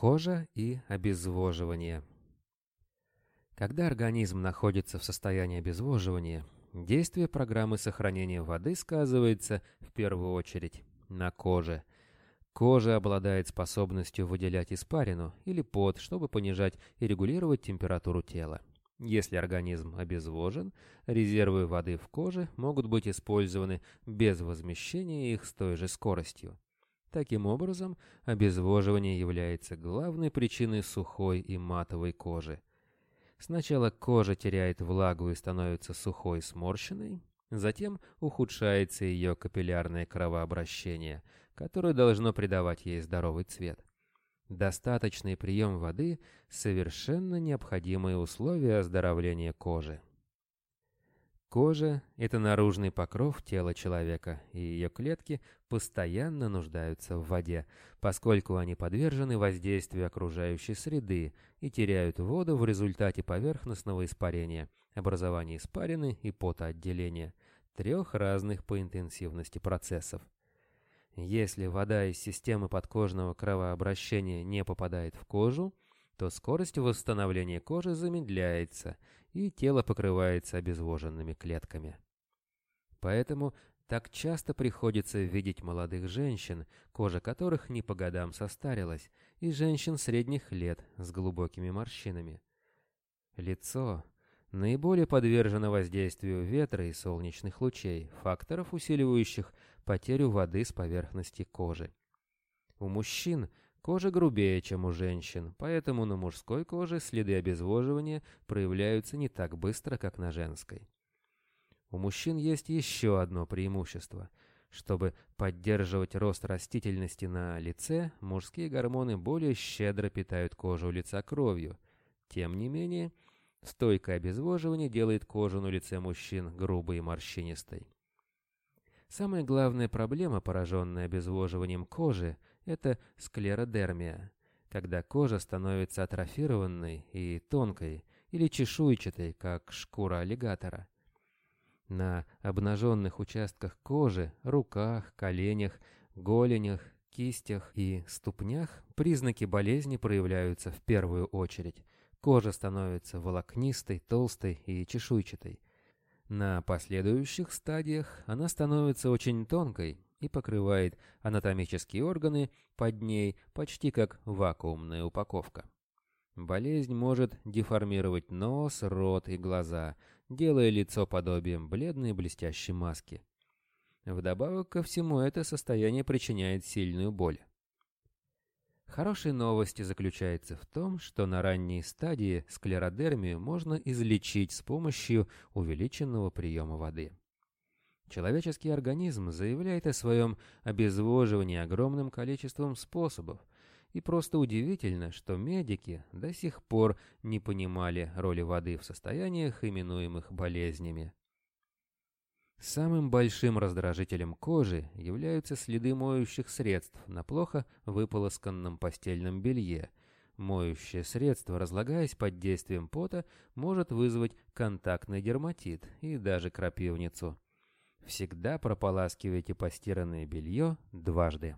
Кожа и обезвоживание. Когда организм находится в состоянии обезвоживания, действие программы сохранения воды сказывается в первую очередь на коже. Кожа обладает способностью выделять испарину или пот, чтобы понижать и регулировать температуру тела. Если организм обезвожен, резервы воды в коже могут быть использованы без возмещения их с той же скоростью. Таким образом, обезвоживание является главной причиной сухой и матовой кожи. Сначала кожа теряет влагу и становится сухой и сморщенной, затем ухудшается ее капиллярное кровообращение, которое должно придавать ей здоровый цвет. Достаточный прием воды – совершенно необходимые условия оздоровления кожи. Кожа – это наружный покров тела человека, и ее клетки постоянно нуждаются в воде, поскольку они подвержены воздействию окружающей среды и теряют воду в результате поверхностного испарения, образования испарины и потоотделения, трех разных по интенсивности процессов. Если вода из системы подкожного кровообращения не попадает в кожу, то скорость восстановления кожи замедляется – и тело покрывается обезвоженными клетками. Поэтому так часто приходится видеть молодых женщин, кожа которых не по годам состарилась, и женщин средних лет с глубокими морщинами. Лицо наиболее подвержено воздействию ветра и солнечных лучей, факторов, усиливающих потерю воды с поверхности кожи. У мужчин Кожа грубее, чем у женщин, поэтому на мужской коже следы обезвоживания проявляются не так быстро, как на женской. У мужчин есть еще одно преимущество. Чтобы поддерживать рост растительности на лице, мужские гормоны более щедро питают кожу лица кровью. Тем не менее, стойкое обезвоживание делает кожу на лице мужчин грубой и морщинистой. Самая главная проблема, пораженная обезвоживанием кожи, это склеродермия, когда кожа становится атрофированной и тонкой или чешуйчатой, как шкура аллигатора. На обнаженных участках кожи, руках, коленях, голенях, кистях и ступнях признаки болезни проявляются в первую очередь. Кожа становится волокнистой, толстой и чешуйчатой. На последующих стадиях она становится очень тонкой и покрывает анатомические органы под ней почти как вакуумная упаковка. Болезнь может деформировать нос, рот и глаза, делая лицо подобием бледной блестящей маски. Вдобавок ко всему это состояние причиняет сильную боль. Хорошей новости заключается в том, что на ранней стадии склеродермию можно излечить с помощью увеличенного приема воды. Человеческий организм заявляет о своем обезвоживании огромным количеством способов, и просто удивительно, что медики до сих пор не понимали роли воды в состояниях, именуемых болезнями. Самым большим раздражителем кожи являются следы моющих средств на плохо выполосканном постельном белье. Моющее средство, разлагаясь под действием пота, может вызвать контактный дерматит и даже крапивницу. Всегда прополаскивайте постиранное белье дважды.